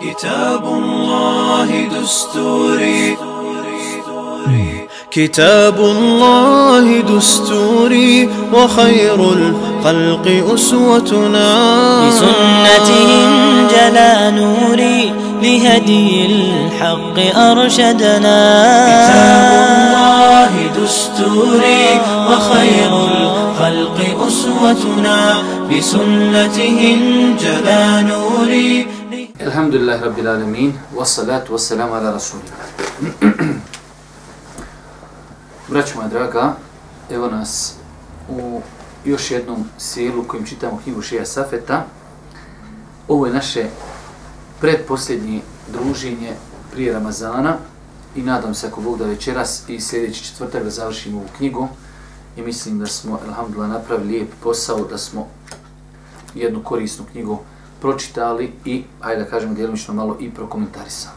كتاب الله دستوري. كتاب الله دستوري وخير الخلق أسوتنا. بسنته جلا نوري لهدي الحق أرشدنا. كتاب الله دستوري وخير الخلق أسوتنا. بسنته جلا نوري Alhamdulillah Rabbil Alamin, wassalatu wassalamu ala Rasulina. Braćo moja draga, evo nas u još jednom sjelu kojim čitamo knjigu Šeja Safeta. Ovo je naše predposljednje druženje prije Ramazana i nadam se ako Bog da večeras i sljedeći četvrtak da završimo ovu knjigu i mislim da smo, alhamdulillah, napravili lijep posao, da smo jednu korisnu knjigu pročitali i, ajde da kažemo, djelomično malo i prokomentarisali.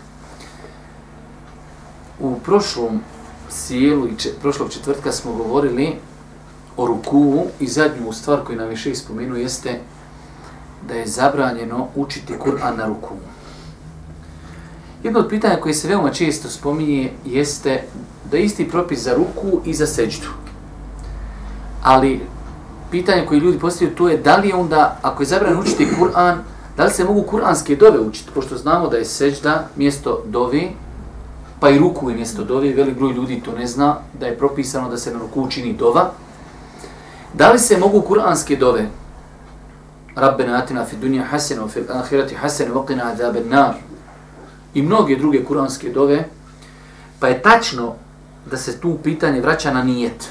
U prošlom sjelu i čet, prošlog četvrtka smo govorili o ruku i zadnju stvar koju nam više ispomenu jeste da je zabranjeno učiti Kur'an na ruku. Jedno od pitanja koje se veoma često spominje jeste da je isti propis za ruku i za seđdu. Ali pitanje koje ljudi postavljaju to je da li je onda, ako je zabranjeno učiti Kur'an, da li se mogu kuranske dove učiti, pošto znamo da je seđda mjesto dovi, pa i ruku je mjesto dovi, velik broj ljudi to ne zna, da je propisano da se na ruku učini dova. Da li se mogu kuranske dove, Rabbena atina fi dunja hasena, fi ahirati hasena, vaqina adaben nar, i mnoge druge kuranske dove, pa je tačno da se tu pitanje vraća na nijet.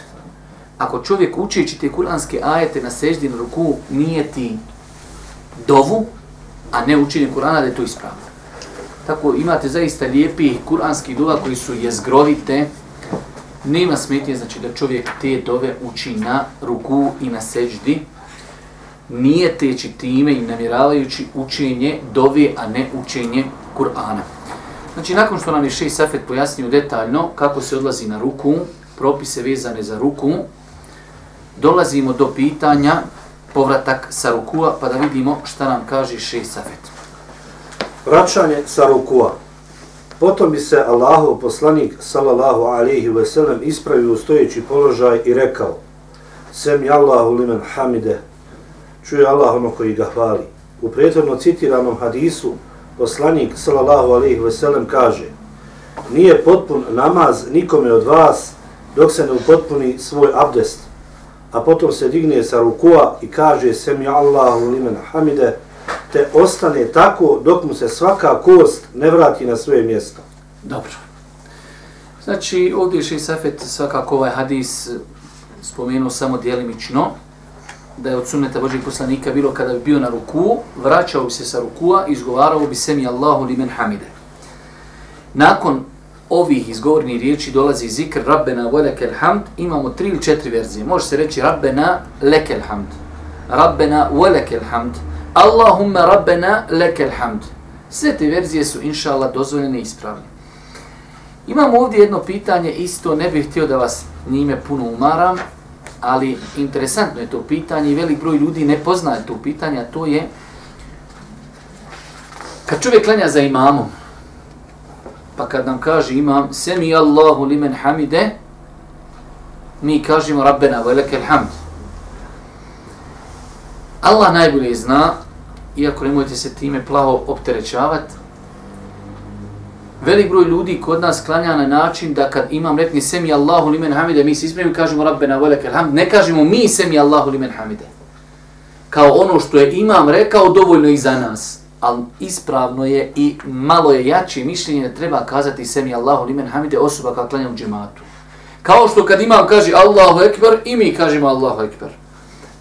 Ako čovjek uči te kuranske ajete na seždi na ruku, nijeti dovu, a ne učenje Kur'ana da je to ispravno. Tako imate zaista lijepi kuranski dova koji su jezgrovite, nema smetnje znači da čovjek te dove uči na ruku i na seđdi, nije teći time i namjeravajući učenje dove, a ne učenje Kur'ana. Znači, nakon što nam je Šej Safet pojasnio detaljno kako se odlazi na ruku, propise vezane za ruku, dolazimo do pitanja povratak sa rukua, pa da vidimo šta nam kaže Šej Safet. Vraćanje sa rukua. Potom bi se Allahov poslanik, sallallahu alaihi ve sellem, ispravio u stojeći položaj i rekao Sem jallahu limen hamide, čuje Allah ono koji ga hvali. U prethodno citiranom hadisu, poslanik, sallallahu alaihi ve sellem, kaže Nije potpun namaz nikome od vas dok se ne upotpuni svoj abdest, a potom se digne sa rukua i kaže Semi Allahu limen hamide, te ostane tako dok mu se svaka kost ne vrati na svoje mjesto. Dobro. Znači, ovdje je Safet svakako ovaj hadis spomenuo samo dijelimično, da je od sunneta Božih poslanika bilo kada bi bio na ruku, vraćao bi se sa rukua i izgovarao bi Semi Allahu limen hamide. Nakon ovih izgovornih riječi dolazi zikr Rabbena velekel hamd, imamo tri ili četiri verzije. Može se reći Rabbena lekel hamd, Rabbena velekel hamd, Allahumma Rabbena lekel hamd. Sve te verzije su, inša Allah, dozvoljene i ispravne. Imamo ovdje jedno pitanje, isto ne bih htio da vas njime puno umaram, ali interesantno je to pitanje i velik broj ljudi ne poznaje to pitanje, a to je kad čovjek klanja za imamom, Pa kad nam kaže imam semi Allahu limen hamide, mi kažemo Rabbena velekel hamd. Allah najbolje zna, iako nemojte se time plaho opterećavati, velik broj ljudi kod nas klanja na način da kad imam rekni semi Allahu limen hamide, mi se ispravimo kažemo Rabbena velekel hamd, ne kažemo mi semi Allahu limen hamide. Kao ono što je imam rekao, dovoljno i za nas ali ispravno je i malo je jače mišljenje da treba kazati semi Allahu limen hamide osoba koja klanja u džematu. Kao što kad imam kaže Allahu ekber i mi kažemo Allahu ekber.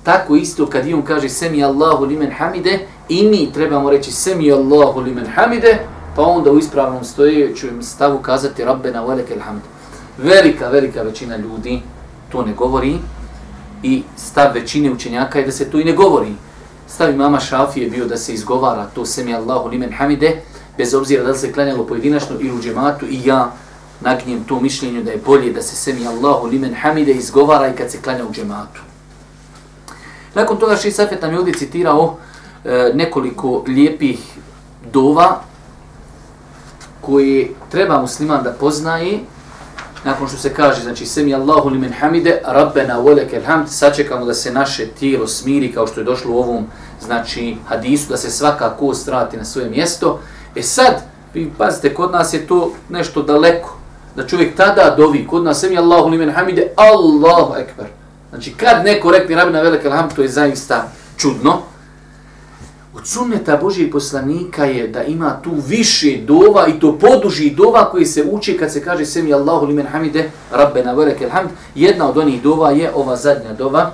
Tako isto kad imam kaže semi Allahu limen hamide i mi trebamo reći semi Allahu limen hamide pa onda u ispravnom stojećem stavu kazati Rabbena velike hamd. Velika, velika većina ljudi to ne govori i stav većine učenjaka je da se to i ne govori stavi mama Šafije bio da se izgovara to semi Allahu limen hamide, bez obzira da se klanjalo pojedinačno ili u džematu i ja nagnjem to mišljenju da je bolje da se semi Allahu limen hamide izgovara i kad se klanja u džematu. Nakon toga Ši Safet nam je ovdje citirao e, nekoliko lijepih dova koje treba musliman da poznaje, nakon što se kaže, znači, semi Allahu limen hamide, rabbena voleke alhamd, sačekamo da se naše tijelo smiri, kao što je došlo u ovom, znači, hadisu, da se svaka kost vrati na svoje mjesto. E sad, vi pazite, kod nas je to nešto daleko, da čovjek tada dovi, kod nas semi Allahu limen hamide, Allahu ekber. Znači, kad neko rekne rabina voleke alhamd, to je zaista čudno, Od sunneta Božijeg poslanika je da ima tu više dova i to poduži dova koji se uči kad se kaže Semi Allahu limen hamide, Rabbena velike hamd. Jedna od onih dova je ova zadnja dova.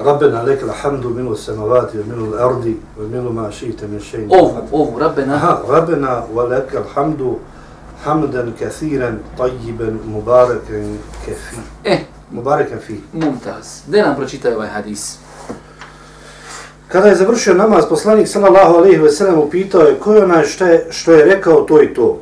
Rabbena leke hamdu milu samavati, milu ardi, milu ma šite min še'in. Ovu, ovu, Rabbena. Aha, Rabbena leke hamdu hamdan kathiran, tajiban, mubarakan kafi. Eh, Mubarakan fi. mumtaz. Gde nam pročitaj ovaj hadis? Kada je završio namaz, poslanik sallallahu alejhi ve sellem upitao je ko je onaj što je, što je rekao to i to.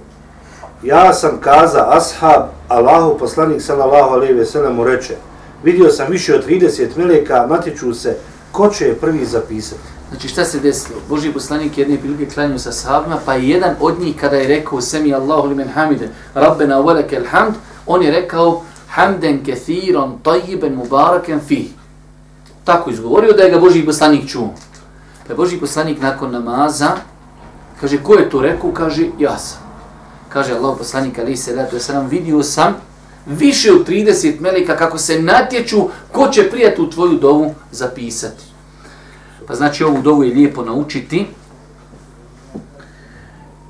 Ja sam kaza ashab, Allahu poslanik sallallahu alejhi ve sellem mu reče: Vidio sam više od 30 meleka, matiču se ko će je prvi zapisati. Znači šta se desilo? Boži poslanik jedne prilike klanju sa sahabima, pa je jedan od njih kada je rekao Semi Allahu limen hamide, Rabbena velike hamd, on je rekao Hamden kethiron tajiben mubaraken fi. Tako izgovorio da je ga Boži poslanik čuo. Pa je Boži poslanik nakon namaza, kaže, ko je to rekao? Kaže, ja sam. Kaže Allah poslanik ali se da to sam vidio sam više od 30 melika kako se natječu ko će prijeti u tvoju dovu zapisati. Pa znači ovu dovu je lijepo naučiti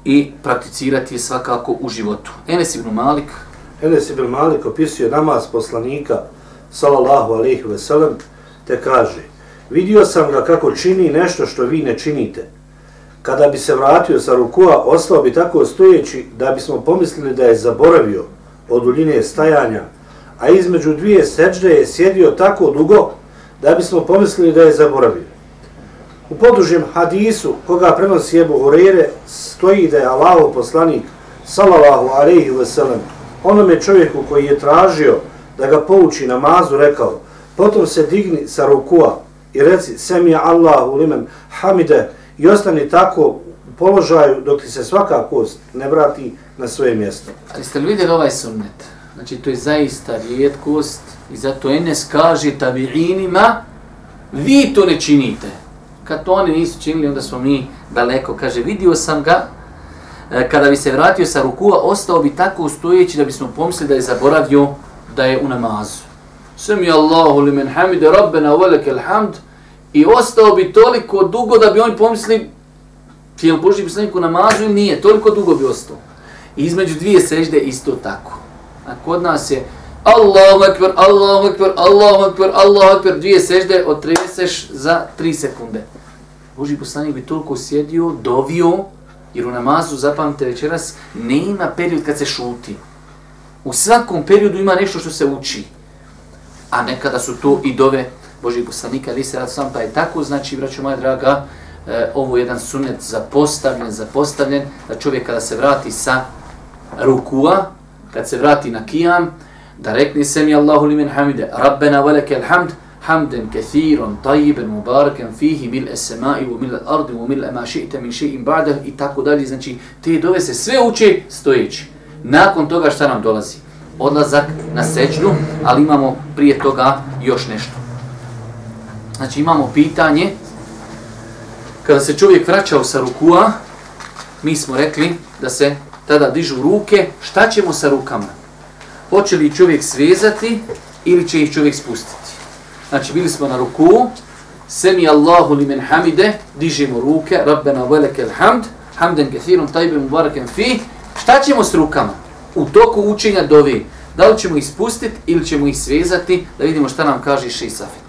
i prakticirati je svakako u životu. Enes ibn Malik, Enes ibn Malik opisuje namaz poslanika sallallahu alaihi ve sellem te kaže: Vidio sam ga kako čini nešto što vi ne činite. Kada bi se vratio sa rukua, ostao bi tako stojeći da bismo pomislili da je zaboravio od duljine stajanja, a između dvije seđde je sjedio tako dugo da bismo pomislili da je zaboravio. U podužem hadisu koga prenosi Ebu Hureyre stoji da je Allahov poslanik sallallahu alejhi ve sellem onome čovjeku koji je tražio da ga pouči namazu rekao potom se digni sa rukua i reci semija Allahu limen hamide i ostani tako položaju dok ti se svaka kost ne vrati na svoje mjesto. ali ste li vidjeli ovaj sunnet? Znači to je zaista rijetkost i zato Enes kaže tabi'inima vi to ne činite. Kad to oni nisu činili, onda smo mi daleko. Kaže, vidio sam ga, e, kada bi se vratio sa rukua, ostao bi tako stojeći da bismo pomislili da je zaboravio da je u namazu. Sami Allahu li men hamide rabbena velike hamd i ostao bi toliko dugo da bi oni pomislili je li Boži poslanik u namazu ili nije, toliko dugo bi ostao. I između dvije sežde isto tako. A kod nas je Allahu ekber, Allahu ekber, Allahu ekber, Allahu ekber, dvije sežde otreseš za tri sekunde. Boži poslanik bi toliko sjedio, dovio, jer u namazu, zapamte večeras, ne ima period kad se šuti. U svakom periodu ima nešto što se uči. A nekada su to i dove Božih poslanika, ali se rad sam pa je tako, znači, braćo moja draga, e, ovo jedan sunnet zapostavljen, zapostavljen, da čovjek kada se vrati sa rukua, kad se vrati na kijam, da rekne se mi Allahu limen hamide, Rabbena velike alhamd, hamden kathiran, tajiben, mubarakan, fihi mil esemai, u mil ardi, u mil ema ši'te min še'im ba'da i tako dalje. Znači, te dove se sve uče stojeći. Nakon toga šta nam dolazi? Odlazak na seđnu, ali imamo prije toga još nešto. Znači, imamo pitanje, kada se čovjek vraćao sa rukua, mi smo rekli da se tada dižu ruke, šta ćemo sa rukama? Hoće li čovjek svezati ili će ih čovjek spustiti? Znači, bili smo na ruku, Semi Allahu li men hamide, dižemo ruke, Rabbena velike alhamd, hamden kathirom tajbe mubarakem fi. Šta ćemo s rukama? U toku učenja dovi. Da li ćemo ih spustiti ili ćemo ih svezati? Da vidimo šta nam kaže Šisafet.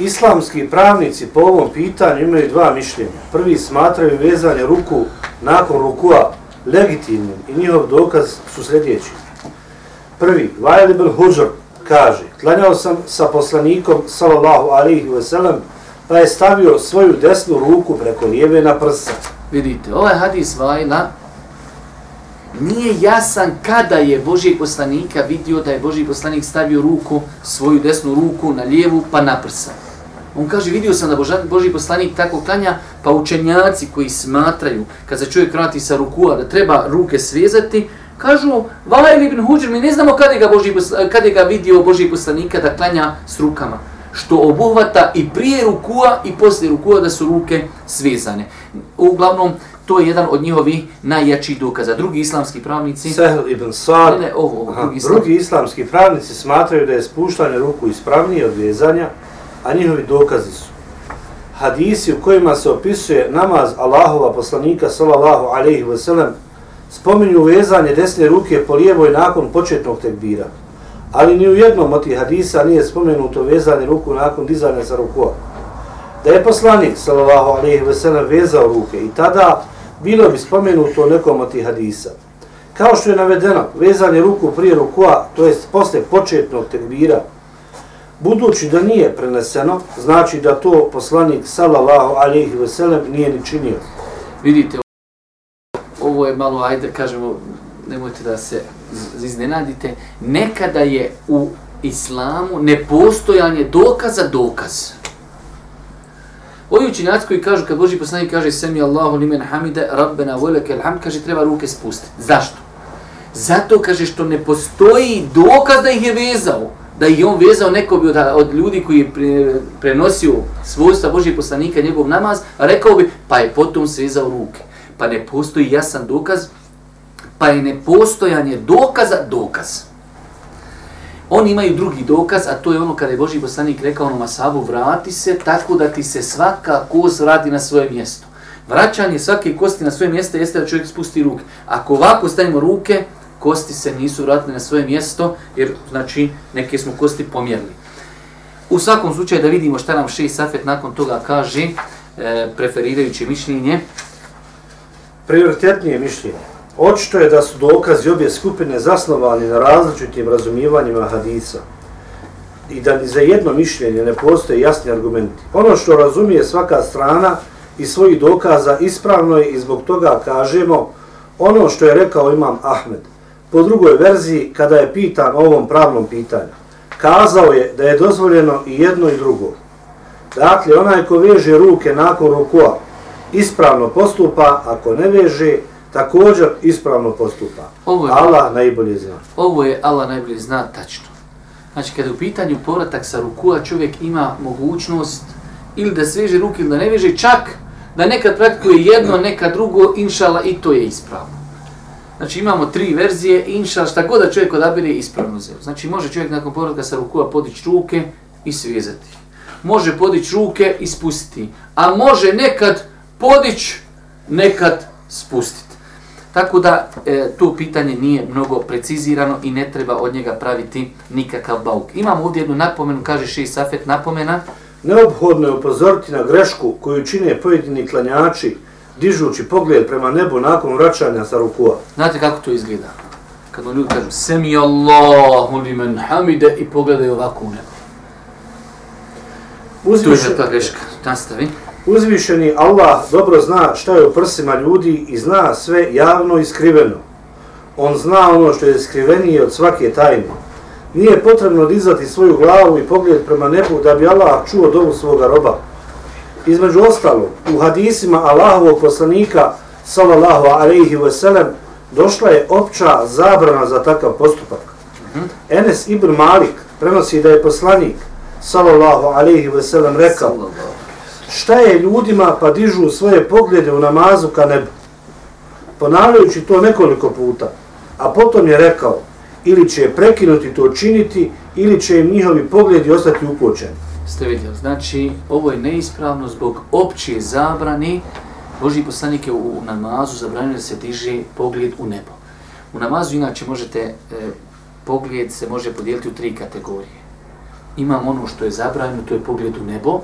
Islamski pravnici po ovom pitanju imaju dva mišljenja. Prvi smatraju vezanje ruku nakon rukua legitimnim i njihov dokaz su sljedeći. Prvi, Vajal ibn Huđr kaže, klanjao sam sa poslanikom sallallahu alaihi ve sellem, pa je stavio svoju desnu ruku preko lijeve na prsa. Vidite, ovaj hadis Vajla nije jasan kada je Božijeg poslanika vidio da je Božiji poslanik stavio ruku, svoju desnu ruku na lijevu pa na prsa. On kaže, vidio sam da Boža, Boži poslanik tako klanja, pa učenjaci koji smatraju, kad se čovjek vrati sa rukua, da treba ruke svezati, kažu, Valail ibn Huđer, mi ne znamo kada je ga, Boži, kada je ga vidio Boži poslanika da klanja s rukama što obuhvata i prije rukua i poslije rukua da su ruke svezane. Uglavnom, to je jedan od njihovih najjačih dokaza. Drugi islamski pravnici... Sehl ibn Sad, ne, ne, ovo, ovo, aha, drugi, drugi islamski pravnici smatraju da je spuštanje ruku ispravnije od vezanja, a njihovi dokazi su hadisi u kojima se opisuje namaz Allahova poslanika sallallahu alejhi ve sellem spominju vezanje desne ruke po lijevoj nakon početnog tekbira. Ali ni u jednom od tih hadisa nije spomenuto vezanje ruku nakon dizanja sa rukua. Da je poslanik sallallahu alejhi ve sellem vezao ruke i tada bilo bi spomenuto nekom od tih hadisa. Kao što je navedeno, vezanje ruku prije rukua, to jest posle početnog tekbira, budući da nije preneseno, znači da to poslanik sallallahu alejhi ve sellem nije ni činio. Vidite, ovo je malo, ajde kažemo, nemojte da se iznenadite, nekada je u islamu nepostojanje dokaza dokaz. Ovi učinjaci koji kažu, kad Boži poslanik kaže Semi Allahu limen hamide, rabbena velike ilham, kaže treba ruke spustiti. Zašto? Zato kaže što ne postoji dokaz da ih je vezao. Da ih je on vezao neko bi od, od ljudi koji je pre, prenosio svojstva Božih poslanika njegov namaz, rekao bi pa je potom svezao ruke. Pa ne postoji jasan dokaz, pa je nepostojanje dokaza dokaz. Oni imaju drugi dokaz, a to je ono kada je Boži poslanik rekao onom asabu, vrati se tako da ti se svaka kost vrati na svoje mjesto. Vraćanje svake kosti na svoje mjesto jeste da čovjek spusti ruke. Ako ovako stavimo ruke, kosti se nisu vratile na svoje mjesto, jer znači neke smo kosti pomjerili. U svakom slučaju da vidimo šta nam Šeji Safet nakon toga kaže, e, preferirajući mišljenje. Prioritetnije mišljenje. Očito je da su dokazi obje skupine zasnovani na različitim razumijevanjima hadisa i da ni za jedno mišljenje ne postoje jasni argumenti. Ono što razumije svaka strana i svojih dokaza ispravno je i zbog toga kažemo ono što je rekao imam Ahmed. Po drugoj verziji, kada je pitan o ovom pravnom pitanju, kazao je da je dozvoljeno i jedno i drugo. Dakle, onaj ko veže ruke nakon rukua ispravno postupa, ako ne veže, također ispravno postupa. Ovo je, Allah najbolje zna. Ovo je Allah najbolje zna tačno. Znači, kada je u pitanju povratak sa rukua, čovjek ima mogućnost ili da sveže ruke ili da ne veže, čak da nekad praktikuje jedno, nekad drugo, inšala, i to je ispravno. Znači, imamo tri verzije, inša šta god da čovjek odabire, ispravno zelo. Znači, može čovjek nakon povratka sa rukua podići ruke i svezati. Može podići ruke i spustiti. A može nekad podići, nekad spustiti. Tako da e, to pitanje nije mnogo precizirano i ne treba od njega praviti nikakav bauk. Imamo ovdje jednu napomenu, kaže Ši Safet, napomena. Neobhodno je upozoriti na grešku koju čine pojedini klanjači dižući pogled prema nebu nakon vraćanja sa rukua. Znate kako to izgleda? Kad ljudi kažu Semi Allahu li men hamide i pogledaju ovako u nebo. Uzviše... To je ta greška. Nastavi. Uzvišeni Allah dobro zna šta je u prsima ljudi i zna sve javno i skriveno. On zna ono što je skrivenije od svake tajne. Nije potrebno dizati svoju glavu i pogled prema nebu da bi Allah čuo dovu svoga roba. Između ostalo, u hadisima Allahovog poslanika, sallallahu alaihi wa sallam, došla je opća zabrana za takav postupak. Mhm. Enes ibn Malik prenosi da je poslanik, sallallahu alaihi wa sallam, rekao, šta je ljudima pa dižu svoje poglede u namazu ka nebu. Ponavljajući to nekoliko puta, a potom je rekao, ili će prekinuti to činiti, ili će im njihovi pogledi ostati ukočeni. Ste vidjeli, znači ovo je neispravno zbog opće zabrani. Boži poslanik je u namazu zabranio da se diže pogled u nebo. U namazu inače možete, e, pogled se može podijeliti u tri kategorije. Imamo ono što je zabranjeno, to je pogled u nebo,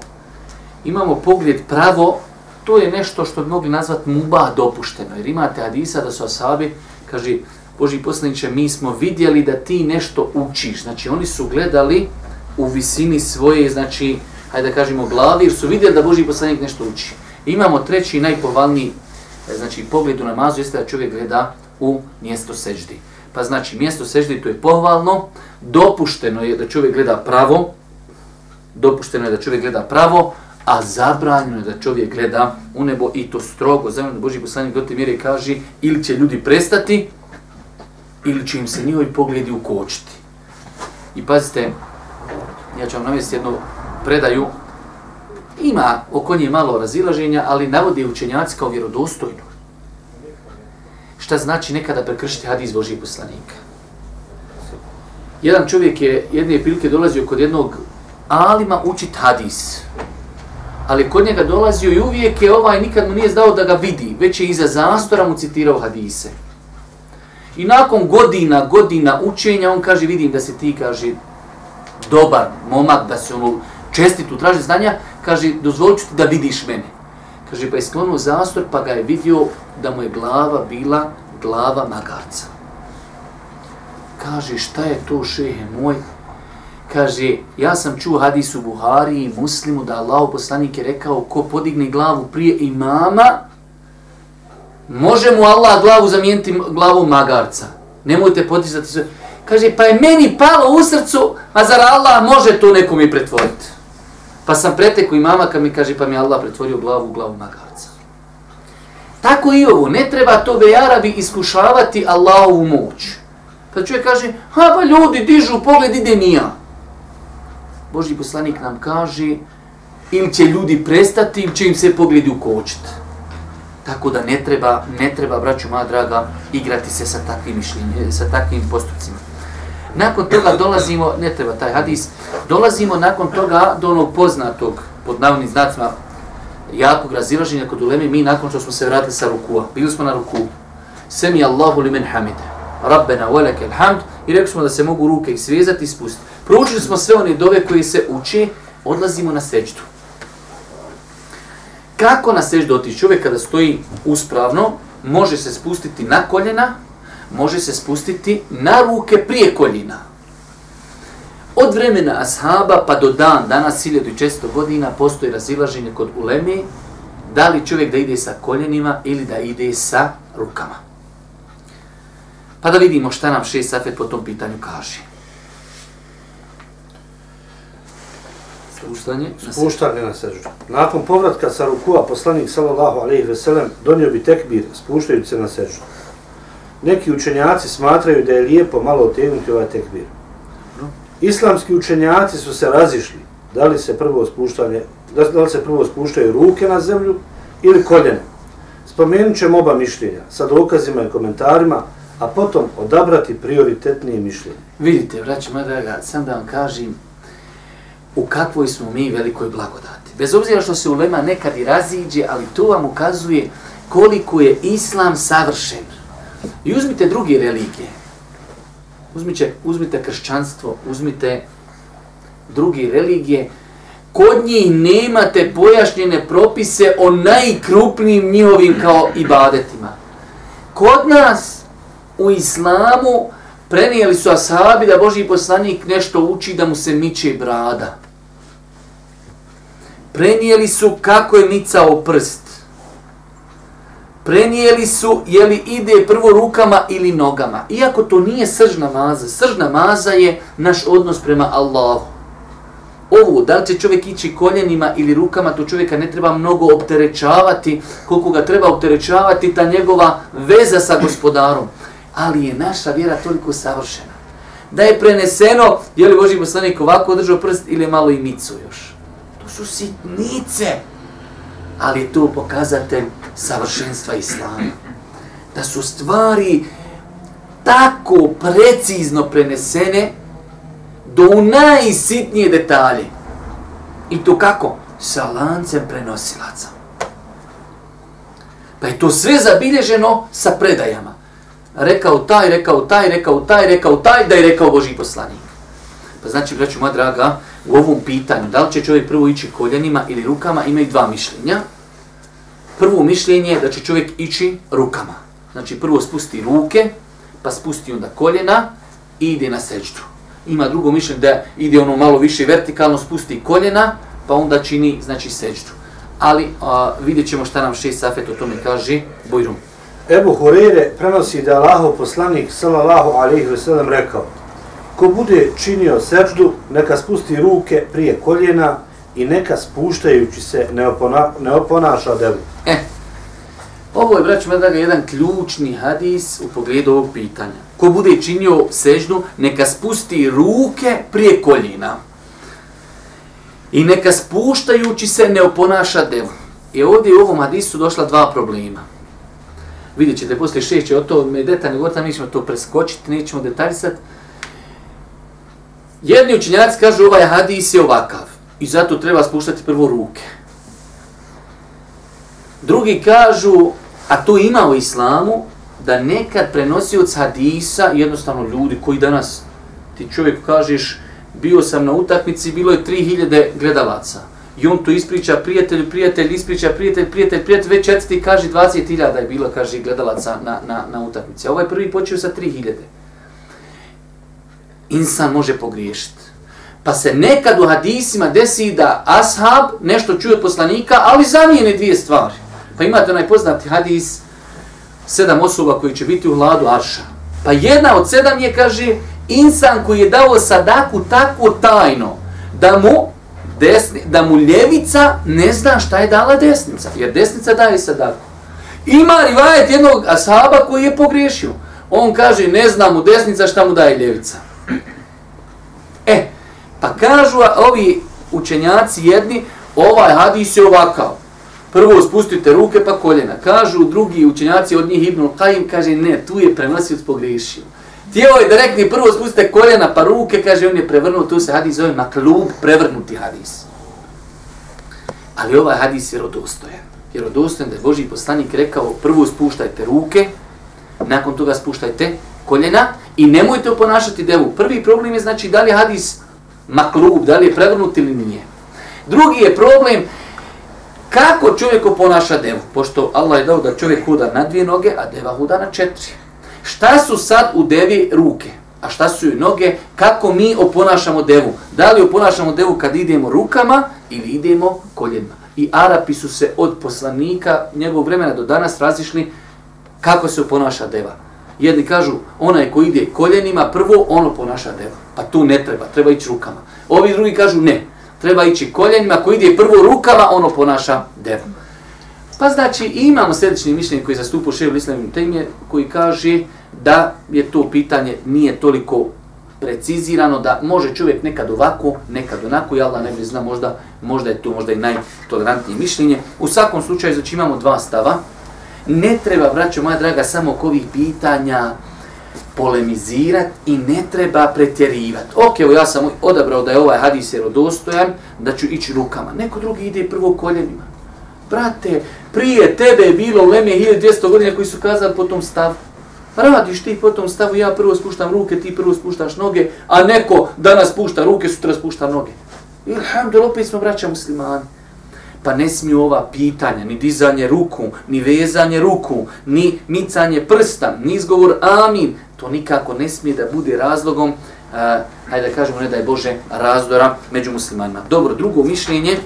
imamo pogled pravo, to je nešto što bi mogli nazvati muba dopušteno. Jer imate hadisa da su asabi, kaže, Boži poslaniče, mi smo vidjeli da ti nešto učiš. Znači, oni su gledali u visini svoje, znači, hajde da kažemo, glavi, jer su vidjeli da Boži poslanik nešto uči. Imamo treći najpovalniji, e, znači, pogled u namazu, jeste da čovjek gleda u mjesto seždi. Pa znači, mjesto seždi to je pohvalno, dopušteno je da čovjek gleda pravo, dopušteno je da čovjek gleda pravo, a zabranjeno je da čovjek gleda u nebo i to strogo. Zemlje da Boži poslanik do te mjere kaže ili će ljudi prestati, ili će im se njihovi pogledi ukočiti. I pazite, ja ću vam navesti jednu predaju, ima oko nje malo razilaženja, ali navodi učenjaci kao vjerodostojnu. Šta znači nekada prekršiti hadis Božih poslanika? Jedan čovjek je jedne prilike dolazio kod jednog alima učit hadis. Ali kod njega dolazio i uvijek je ovaj nikad mu nije zdao da ga vidi, već je iza zastora mu citirao hadise. I nakon godina, godina učenja, on kaže, vidim da se ti, kaže, dobar momak, da se ono čestitu traži znanja, kaže, dozvolit ću ti da vidiš mene. Kaže, pa je sklonuo zastor, pa ga je vidio da mu je glava bila glava magarca. Kaže, šta je to šehe moj? Kaže, ja sam čuo hadis u Buhari i muslimu da Allah poslanik je rekao ko podigne glavu prije imama, može mu Allah glavu zamijeniti glavu magarca. Nemojte podizati se. Kaže, pa je meni palo u srcu, a zar Allah može to nekom i pretvoriti? Pa sam preteku mama kad mi kaže, pa mi Allah pretvorio glavu u glavu magarca. Tako i ovo, ne treba to bejarabi iskušavati Allahovu moć. Pa čovjek kaže, ha pa ljudi dižu pogled, ide nija. Boži poslanik nam kaže, im će ljudi prestati, im će im se pogledi ukočiti. Tako da ne treba, ne treba, braću moja draga, igrati se sa takvim mišljenjem, sa takvim postupcima. Nakon toga dolazimo, ne treba taj hadis, dolazimo nakon toga do onog poznatog, pod navnim znacima, jakog razilaženja kod uleme, mi nakon što smo se vratili sa rukua, bili smo na ruku, semi Allahu li men hamide, rabbena velike hamd, i rekli smo da se mogu ruke i svezati i spustiti. Proučili smo sve one dove koje se uče, odlazimo na seđdu. Kako na seždu otići? Čovjek kada stoji uspravno, može se spustiti na koljena, može se spustiti na ruke prije koljena. Od vremena ashaba pa do dan, danas 1600 godina, postoji razilaženje kod uleme, da li čovjek da ide sa koljenima ili da ide sa rukama. Pa da vidimo šta nam šest safet po tom pitanju kaže. Spuštanje, Spuštanje na seždu. Nakon povratka sa rukua poslanik sallallahu alejhi ve sellem donio bi tekbir spuštajući se na seždu. Neki učenjaci smatraju da je lijepo malo otegnuti ovaj tekbir. Islamski učenjaci su se razišli da li se prvo spuštanje da li se prvo spuštaju ruke na zemlju ili koljene. Spomenut ćemo oba mišljenja sa dokazima i komentarima, a potom odabrati prioritetnije mišljenje. Vidite, braći moja draga, sam da vam kažem u kakvoj smo mi velikoj blagodati. Bez obzira što se ulema nekad i raziđe, ali to vam ukazuje koliko je islam savršen. I uzmite druge religije. Uzmite, uzmite kršćanstvo, uzmite druge religije. Kod njih nemate pojašnjene propise o najkrupnijim njihovim kao ibadetima. Kod nas u islamu prenijeli su ashabi da Boži poslanik nešto uči da mu se miče brada. Prenijeli su kako je micao prst. Prenijeli su je li ide prvo rukama ili nogama. Iako to nije srž namaza. Srž namaza je naš odnos prema Allahu. Ovo, da li će čovjek ići koljenima ili rukama, to čovjeka ne treba mnogo opterećavati, koliko ga treba opterećavati, ta njegova veza sa gospodarom. Ali je naša vjera toliko savršena. Da je preneseno, je li Boži poslanik ovako održao prst ili je malo i micu još su sitnice, ali je to pokazatelj savršenstva Islama. Da su stvari tako precizno prenesene do u najsitnije detalje. I to kako? Sa lancem prenosilaca. Pa je to sve zabilježeno sa predajama. Rekao taj, rekao taj, rekao taj, rekao taj, da je rekao Boži poslanik. Pa znači, braću moja draga, u ovom pitanju, da li će čovjek prvo ići koljenima ili rukama, imaju dva mišljenja. Prvo mišljenje je da će čovjek ići rukama. Znači prvo spusti ruke, pa spusti onda koljena i ide na seđdu. Ima drugo mišljenje da ide ono malo više vertikalno, spusti koljena, pa onda čini znači seđdu. Ali a, vidjet ćemo šta nam šest safet o tome kaže Bojrum. Ebu Hureyre prenosi da Allahov poslanik sallallahu alaihi ve sellem rekao Ko bude činio seđdu, neka spusti ruke prije koljena i neka spuštajući se ne, opona, ne oponaša devu. Ovo je, braću me draga, jedan ključni hadis u pogledu ovog pitanja. Ko bude činio seždu, neka spusti ruke prije koljena. I neka spuštajući se ne oponaša devu. I ovdje u ovom hadisu došla dva problema. Vidjet ćete, poslije šest će o to me detaljno govoriti, mi ćemo to preskočiti, nećemo detaljisati. Jedni učinjaci kažu ovaj hadis je ovakav i zato treba spuštati prvo ruke. Drugi kažu, a to ima u islamu, da nekad prenosioc hadisa jednostavno ljudi koji danas ti čovjek kažeš bio sam na utakmici, bilo je 3000 gledalaca. I on to ispriča prijatelju, prijatelj, ispriča prijatelj, prijatelj, prijatelj, već četvrti kaže 20.000 je bilo, kaže, gledalaca na, na, na utakmici. A ovaj prvi počeo sa 3000 insan može pogriješiti. Pa se nekad u hadisima desi da ashab nešto čuje poslanika, ali zamijene dvije stvari. Pa imate onaj poznati hadis sedam osoba koji će biti u hladu Arša. Pa jedna od sedam je, kaže, insan koji je dao sadaku tako tajno da mu, desni, da mu ljevica ne zna šta je dala desnica. Jer desnica daje sadaku. Ima rivajet jednog ashaba koji je pogriješio. On kaže, ne zna mu desnica šta mu daje ljevica. E, pa kažu ovi učenjaci jedni, ovaj hadis je ovakav. Prvo spustite ruke pa koljena. Kažu drugi učenjaci od njih Ibn Qajim, kaže ne, tu je prenosioc pogrešio. Tijelo je da rekli prvo spustite koljena pa ruke, kaže on je prevrnuo, tu se hadis zove maklub, prevrnuti hadis. Ali ovaj hadis je rodostojan. Jer rodostojan da je Boži poslanik rekao prvo spuštajte ruke, nakon toga spuštajte koljena i nemojte oponašati devu. Prvi problem je znači da li je hadis maklub, da li je prevrnut ili nije. Drugi je problem kako čovjek oponaša devu. Pošto Allah je dao da čovjek huda na dvije noge, a deva huda na četiri. Šta su sad u devi ruke? A šta su joj noge? Kako mi oponašamo devu? Da li oponašamo devu kad idemo rukama ili idemo koljenima? I Arapi su se od poslanika njegovog vremena do danas razišli kako se oponaša deva. Jedni kažu, onaj ko ide koljenima, prvo ono ponaša devu. Pa tu ne treba, treba ići rukama. Ovi drugi kažu, ne, treba ići koljenima, koji ide prvo rukama, ono ponaša devu. Pa znači, imamo sljedećni mišljenje koji zastupu šeju islamim temije, koji kaže da je to pitanje nije toliko precizirano, da može čovjek nekad ovako, nekad onako, i Allah ne bi zna, možda, možda je to možda i najtolerantnije mišljenje. U svakom slučaju, znači imamo dva stava, ne treba, braćo moja draga, samo oko ovih pitanja polemizirat i ne treba pretjerivat. Ok, evo ja sam odabrao da je ovaj hadis erodostojan, da ću ići rukama. Neko drugi ide prvo koljenima. Brate, prije tebe je bilo u Leme 1200 godina koji su kazali po tom stavu. Radiš ti po tom stavu, ja prvo spuštam ruke, ti prvo spuštaš noge, a neko danas spušta ruke, sutra spušta noge. Ilhamdul, opet smo braća muslimani pa ne smiju ova pitanja, ni dizanje ruku, ni vezanje ruku, ni micanje prsta, ni izgovor amin, to nikako ne smije da bude razlogom, uh, hajde da kažemo, ne daj Bože, razdora među muslimanima. Dobro, drugo mišljenje.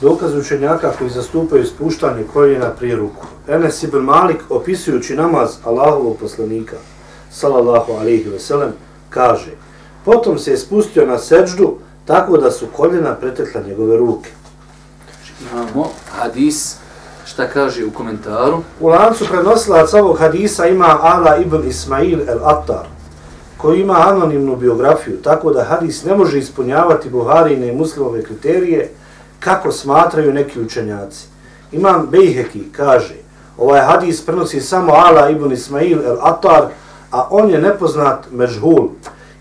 Dokaz učenjaka koji zastupaju spuštanje koljena prije ruku. Enes ibn Malik, opisujući namaz Allahovog poslanika, salallahu alihi veselem, kaže, potom se je spustio na seđdu tako da su koljena pretekla njegove ruke imamo hadis, šta kaže u komentaru? U lancu prenosilac ovog hadisa ima Ala ibn Ismail el-Attar, koji ima anonimnu biografiju, tako da hadis ne može ispunjavati Buharine i muslimove kriterije kako smatraju neki učenjaci. Imam Bejheki kaže, ovaj hadis prenosi samo Ala ibn Ismail el-Attar, a on je nepoznat mežhul.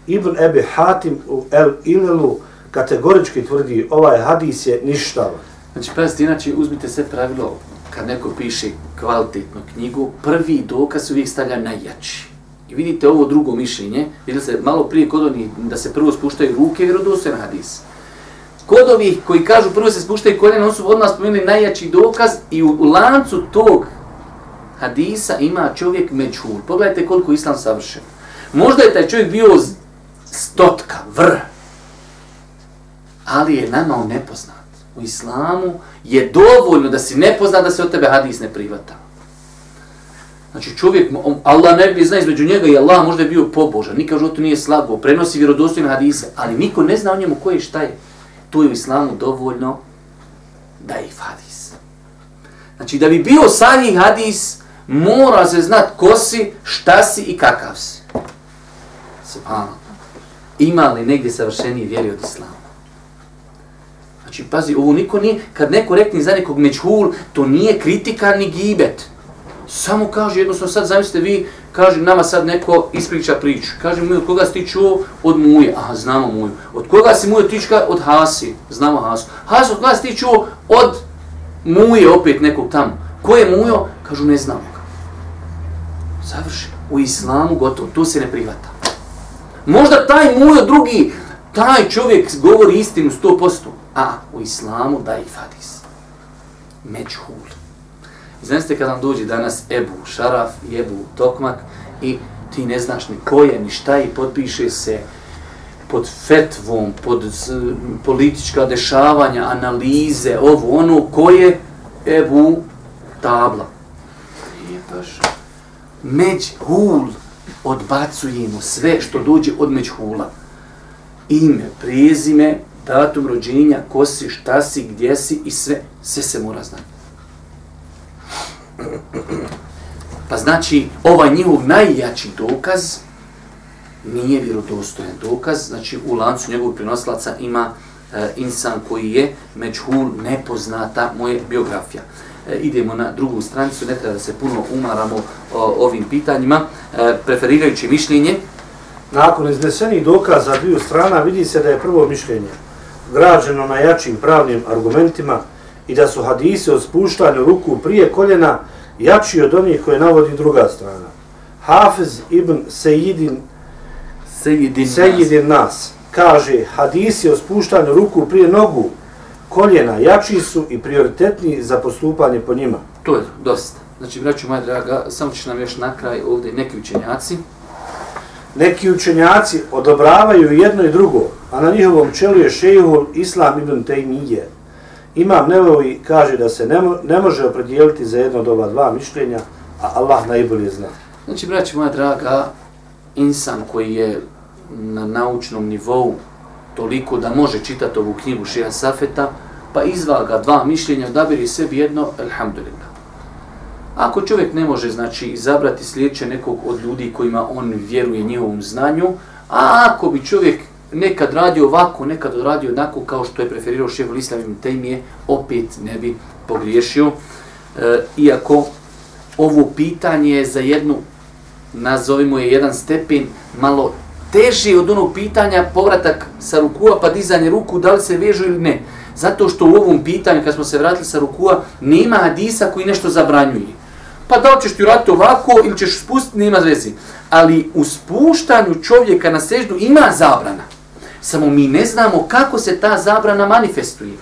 Ibn Ebi Hatim u el-Ilelu kategorički tvrdi, ovaj hadis je ništavan. Znači, pazite, inače uzmite sve pravilo, kad neko piše kvalitetnu knjigu, prvi dokaz uvijek stavlja najjači. I vidite ovo drugo mišljenje, vidjeli se malo prije kod onih da se prvo spuštaju ruke, vjerodostojen hadis. Kod ovih koji kažu prvo se spuštaju koljena, on su odmah spomenuli najjači dokaz i u, u lancu tog hadisa ima čovjek međhul. Pogledajte koliko islam savršen. Možda je taj čovjek bio stotka, vr, ali je nama on nepoznat u islamu je dovoljno da si nepoznan da se od tebe hadis ne privata. Znači čovjek, Allah ne bi zna između njega i Allah možda je bio pobožan, nikad u životu nije slabo, prenosi vjerodostojne hadise, ali niko ne zna o njemu koje šta je. To je u islamu dovoljno da je hadis. Znači da bi bio sahih hadis, mora se znat ko si, šta si i kakav si. Subhanallah. Ima li negdje savršenije vjeri od islama? Znači, pazi, ovo niko nije, kad neko rekne za nekog međhul, to nije kritika ni gibet. Samo kaže, jednostavno sad zamislite vi, kaže nama sad neko ispriča priču. Kaže mu, od koga si ti čuo? Od muje. Aha, znamo muju. Od koga si Muju tička? Od Hasi. Znamo Hasu. Hasu, od koga si ti čuo? Od muje opet nekog tamo. Ko je mujo? Kažu, ne znamo ga. Završi. U islamu gotovo, To se ne prihvata. Možda taj mujo drugi, taj čovjek govori istinu 100%, a u islamu da i hadis. Međhul. Znate kad nam dođe danas Ebu Šaraf i Ebu Tokmak i ti ne znaš ni ko je, ni šta i potpiše se pod fetvom, pod politička dešavanja, analize, ovo, ono, ko je Ebu Tabla. Nije baš. Međhul odbacujemo sve što dođe od Međhula. Ime, prezime, datum rođenja, ko si, šta si, gdje si i sve, sve se mora znati. Pa znači, ovaj njihov najjači dokaz nije vjerodostojan dokaz, znači u lancu njegovog prenosilaca ima e, insan koji je međhul nepoznata moje biografija. E, idemo na drugu stranicu, ne treba da se puno umaramo o, ovim pitanjima, e, preferirajući mišljenje. Nakon iznesenih dokaza dviju strana vidi se da je prvo mišljenje građeno na jačim pravnim argumentima i da su hadisi od spuštanju ruku prije koljena jači od onih koje navodi druga strana. Hafiz ibn Sejidin Sejidin, Sejidin nas. nas kaže hadisi o spuštanju ruku prije nogu koljena jači su i prioritetni za postupanje po njima. To je dosta. Znači, braću moja draga, samo ćeš nam još na kraj ovdje neki učenjaci. Neki učenjaci odobravaju jedno i drugo, a na njihovom čelu je šejhul Islam ibn Tejmije. Imam Nevovi kaže da se ne, mo ne može opredijeliti za jedno od ova dva mišljenja, a Allah najbolje zna. Znači, braći moja draga, insan koji je na naučnom nivou toliko da može čitati ovu knjigu Šeha Safeta, pa izvaga dva mišljenja, odabiri sebi jedno, alhamdulillah. Ako čovjek ne može, znači, izabrati sljedeće nekog od ljudi kojima on vjeruje njihovom znanju, a ako bi čovjek nekad radio ovako, nekad radio onako kao što je preferirao šeho Islam ibn Tejmije, opet ne bi pogriješio. E, iako ovo pitanje je za jednu, nazovimo je jedan stepen, malo teži od onog pitanja povratak sa rukua pa dizanje ruku, da li se vežu ili ne. Zato što u ovom pitanju, kad smo se vratili sa rukua, nema hadisa koji nešto zabranjuje. Pa da li ćeš ti uraditi ovako ili ćeš spustiti, nema zvezi. Ali u spuštanju čovjeka na seždu ima zabrana. Samo mi ne znamo kako se ta zabrana manifestuje.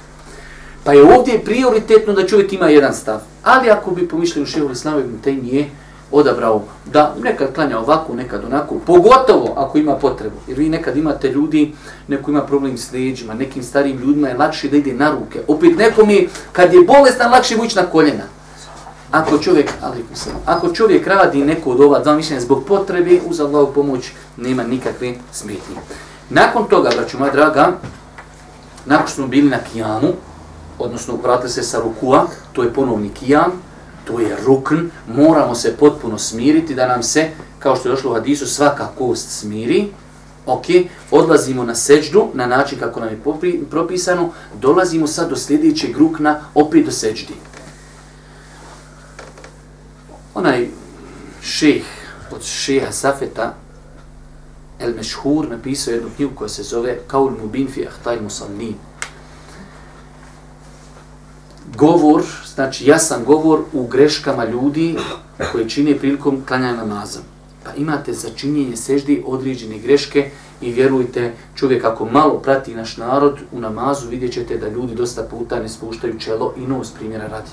Pa je ovdje prioritetno da čovjek ima jedan stav. Ali ako bi pomišljali u šehu Islamu ibn Taymiye, odabrao da nekad klanja ovako, nekad onako, pogotovo ako ima potrebu. Jer vi nekad imate ljudi, neko ima problem s leđima, nekim starijim ljudima je lakše da ide na ruke. Opet nekom je, kad je bolestan, lakše vući na koljena. Ako čovjek, ali ako čovjek radi neko od ova dva mišljenja zbog potrebe, uz Allahovu pomoć, nema nikakve smetnje. Nakon toga, braću moja draga, nakon što smo bili na kijamu, odnosno vratili se sa rukua, to je ponovni kijam, to je rukn, moramo se potpuno smiriti da nam se, kao što je došlo u hadisu, svaka kost smiri. Ok, odlazimo na seđdu na način kako nam je propisano, dolazimo sad do sljedećeg rukna, opet do seđdi. Onaj šeh od šeha Safeta, El Mešhur, napisao jednu knjigu koja se zove Kaul Mubin fi Ahtaj Musallin govor, znači jasan govor u greškama ljudi koji čine prilikom klanjanja namaza. Pa imate za činjenje seždi određene greške i vjerujte, čovjek ako malo prati naš narod u namazu, vidjet ćete da ljudi dosta puta ne spuštaju čelo i nos primjera radi.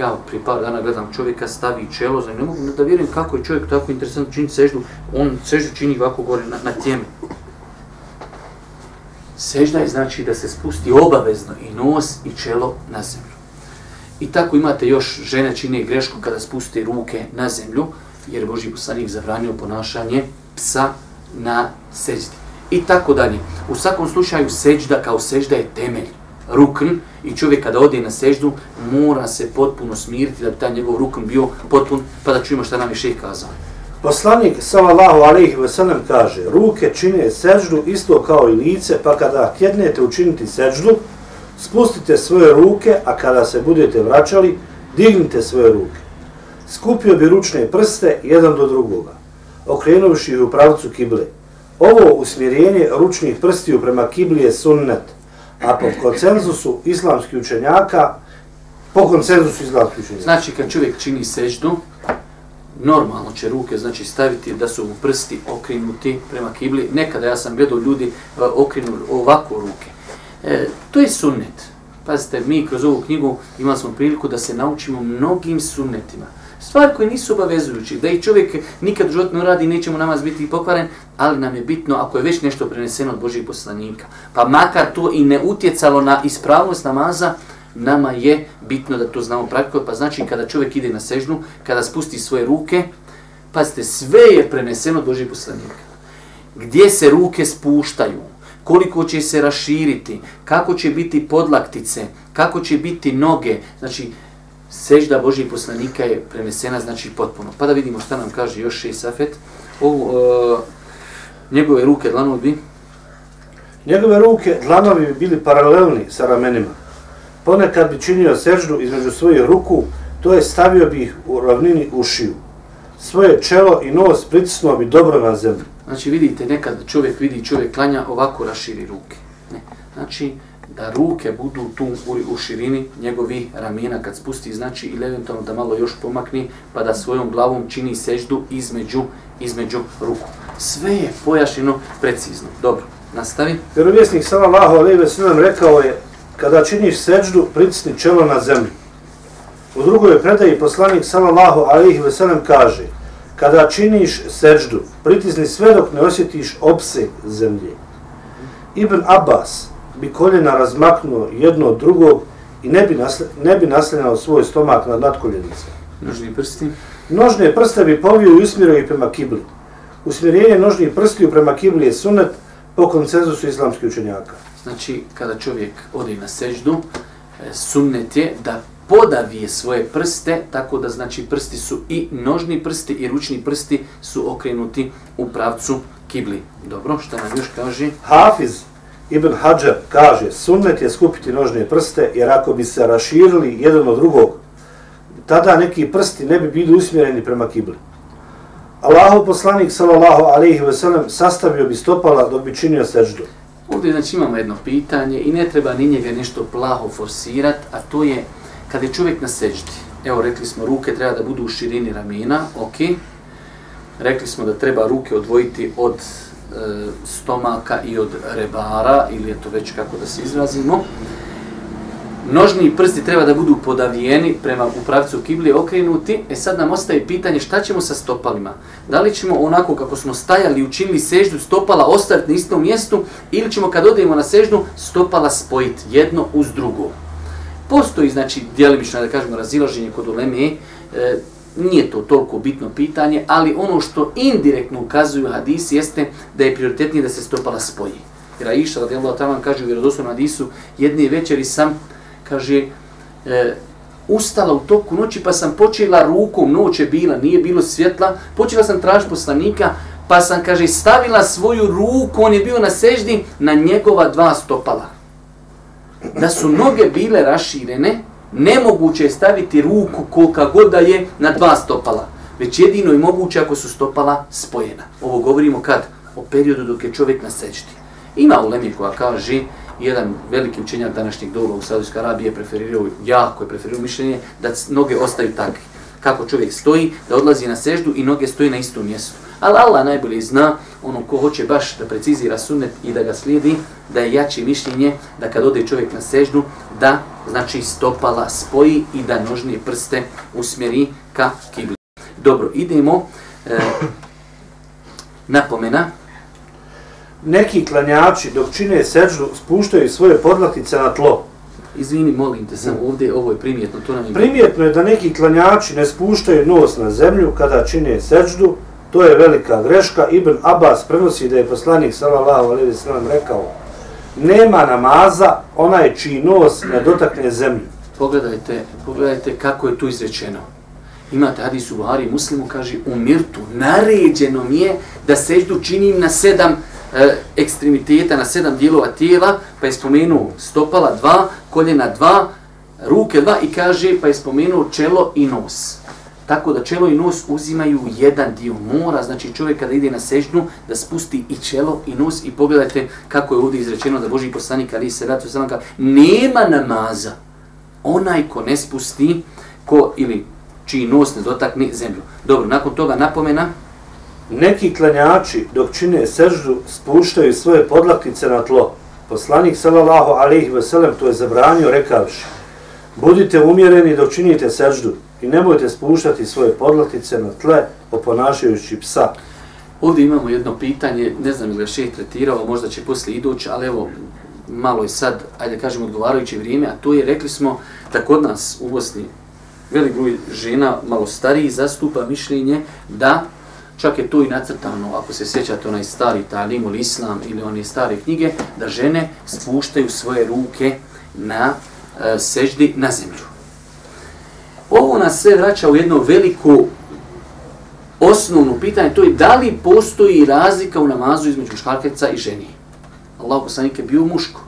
Ja pri par dana gledam čovjeka stavi čelo, znači ne mogu da vjerujem kako je čovjek tako interesantno čini seždu, on seždu čini ovako gore na, na tijemi. Sežda je znači da se spusti obavezno i nos i čelo na zemlju. I tako imate još žene čine grešku kada spuste ruke na zemlju. jer Boži poslanik zabranio ponašanje psa na seždi. I tako dalje. U svakom slučaju seđda kao sežda je temelj, rukn i čovjek kada ode na seždu mora se potpuno smiriti da bi taj njegov rukn bio potpun, pa da čujemo šta nam je šeh kazao. Poslanik sallallahu alejhi ve sellem kaže: "Ruke čine seždu isto kao i lice, pa kada kjednete učiniti seždu, spustite svoje ruke, a kada se budete vraćali, dignite svoje ruke. Skupio bi ručne prste jedan do drugoga, okrenuvši ih u pravcu kible. Ovo usmjerenje ručnih prstiju prema kibli je sunnet, a po konsenzusu islamskih učenjaka, po konsenzusu islamskih učenjaka. Znači kad čovjek čini seždu, normalno će ruke znači staviti da su mu prsti okrenuti prema kibli. Nekada ja sam gledao ljudi e, okrenu ovako ruke. E, to je sunnet. Pazite, mi kroz ovu knjigu imali smo priliku da se naučimo mnogim sunnetima. Stvari koje nisu obavezujući, da i čovjek nikad u životu ne radi, neće mu namaz biti pokvaren, ali nam je bitno ako je već nešto preneseno od Božih poslanika. Pa makar to i ne utjecalo na ispravnost namaza, nama je bitno da to znamo praktikovati. Pa znači kada čovjek ide na sežnu, kada spusti svoje ruke, pazite, sve je preneseno od Božih poslanika. Gdje se ruke spuštaju, koliko će se raširiti, kako će biti podlaktice, kako će biti noge, znači sežda Božih poslanika je prenesena znači potpuno. Pa da vidimo šta nam kaže još šest safet. Ovu, uh, njegove ruke dlanovi bi? Njegove ruke dlanovi bi bili paralelni sa ramenima. Ponekad bi činio seždu između svojih ruku, to je stavio bi ih u ravnini ušiju. Svoje čelo i nos pritisnuo bi dobro na zemlju. Znači vidite, nekad čovjek vidi čovjek klanja, ovako raširi ruke. Ne. Znači, da ruke budu tu u, u širini njegovi ramena kad spusti, znači ili eventualno da malo još pomakni, pa da svojom glavom čini seždu između, između ruku. Sve je pojašnjeno precizno. Dobro, nastavi. Vjerovjesnik sallallahu alejhi ve sellem rekao je kada činiš seždu, pritisni čelo na zemlju. U drugoj predaji poslanik sallallahu alejhi ve sellem kaže: Kada činiš seždu, pritisni sve dok ne osjetiš opseg zemlje. Ibn Abbas bi koljena razmaknuo jedno od drugog i ne bi, nasle, ne bi naslenao svoj stomak na nadkoljenice. Nožni prsti. Nožne prste bi povio i usmjerio i prema kibli. Usmjerenje nožnih prstiju prema kibli je sunet po koncenzusu islamskih učenjaka. Znači, kada čovjek ode na seždu, e, sunnet je da podavije svoje prste, tako da znači prsti su i nožni prsti i ručni prsti su okrenuti u pravcu kibli. Dobro, šta nam još kaže? Hafiz Ibn Hajar kaže, sunnet je skupiti nožne prste, jer ako bi se raširili jedan od drugog, tada neki prsti ne bi bili usmjereni prema kibli. Allahu poslanik sallallahu alejhi ve sellem sastavio bi stopala dok bi činio sećdu. Ovdje znači imamo jedno pitanje i ne treba ni njega nešto plaho forsirat, a to je kada je čovjek na sećdi. Evo rekli smo ruke treba da budu u širini ramena, ok. Rekli smo da treba ruke odvojiti od E, stomaka i od rebara, ili je to već kako da se izrazimo. Nožni prsti treba da budu podavijeni prema u pravcu kiblije okrenuti. E sad nam ostaje pitanje šta ćemo sa stopalima. Da li ćemo onako kako smo stajali učinili seždu stopala ostaviti na istom mjestu ili ćemo kad odemo na seždu stopala spojiti jedno uz drugo. Postoji znači djelimično da kažemo razilaženje kod uleme, e, nije to toliko bitno pitanje, ali ono što indirektno ukazuju hadisi jeste da je prioritetnije da se stopala spoji. Jer Aisha radijallahu ta'ala kaže u vjerodostojnom hadisu, jedne večeri sam, kaže, e, ustala u toku noći pa sam počela rukom, noć je bila, nije bilo svjetla, počela sam tražiti poslanika, pa sam, kaže, stavila svoju ruku, on je bio na seždi, na njegova dva stopala. Da su noge bile raširene, nemoguće je staviti ruku kolika god da je na dva stopala, već jedino je moguće ako su stopala spojena. Ovo govorimo kad? O periodu dok je čovjek na sečti. Ima u Lemi koja kaže, jedan veliki učenjak današnjeg doba u Saudijskoj Arabiji je preferirao, jako je preferirao mišljenje, da noge ostaju takve. Kako čovjek stoji, da odlazi na seždu i noge stoji na istom mjestu. Ali Allah najbolje zna, ono ko hoće baš da precizira sunnet i da ga slijedi, da je jači mišljenje da kad ode čovjek na seždu, da znači stopala spoji i da nožnije prste usmjeri ka kibli. Dobro, idemo. E, napomena. Neki klanjači dok čine seždu spuštaju svoje podlaktice na tlo, Izvini, molim te, sam ovdje, ovo je primjetno, to nam je... Primjetno je da neki klanjači ne spuštaju nos na zemlju kada čine seđdu, to je velika greška. Ibn Abbas prenosi da je poslanik sallallahu alejhi ve sellem rekao: Nema namaza onaj čiji nos ne dotakne zemlju. Pogledajte, pogledajte kako je tu izrečeno. Imate hadis u Buhari Muslimu, kaže, u mirtu, naređeno mi je da seždu činim na sedam e, ekstremiteta, na sedam dijelova tijela, pa je spomenuo stopala dva, koljena dva, ruke dva i kaže, pa je spomenuo čelo i nos. Tako da čelo i nos uzimaju jedan dio mora, znači čovjek kada ide na sežnu da spusti i čelo i nos i pogledajte kako je ovdje izrečeno da Boži poslanik ali se ratu sam nema namaza onaj ko ne spusti ko ili čiji nos ne dotakne zemlju. Dobro, nakon toga napomena Neki klanjači dok čine seždu spuštaju svoje podlaktice na tlo. Poslanik sallallahu alejhi ve sellem to je zabranio rekavši: Budite umjereni dok činite seždu i nemojte spuštati svoje podlaktice na tle oponašajući psa. Ovdje imamo jedno pitanje, ne znam ili je šeh tretirao, možda će poslije idući, ali evo, malo je sad, ajde kažemo, odgovarajuće vrijeme, a to je, rekli smo, da kod nas u Bosni velik broj žena, malo stariji, zastupa mišljenje da, čak je to i nacrtano, ako se sjećate onaj stari talim ili islam ili one stare knjige, da žene spuštaju svoje ruke na e, seždi na zemlju. Ovo nas sve vraća u jedno veliko osnovno pitanje, to je da li postoji razlika u namazu između muškarkeca i ženi. Allah poslanik je bio muško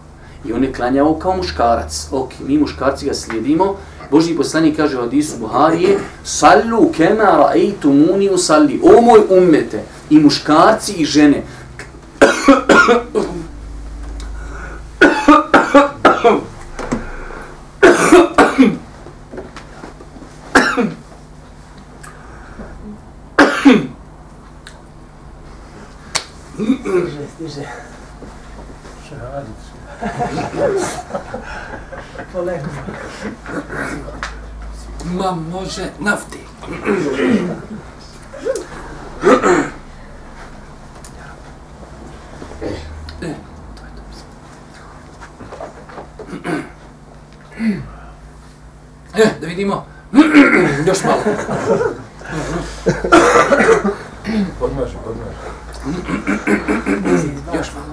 i on je klanjao kao muškarac. Ok, mi muškarci ga slijedimo. Božji poslanik kaže u hadisu Buharije Sallu kema ra'eitu muni usalli. O moj ummete, i muškarci i žene. Ma može nafti. E, to je to. E, da vidimo. Još malo. Podmaži, podmaži. Još malo.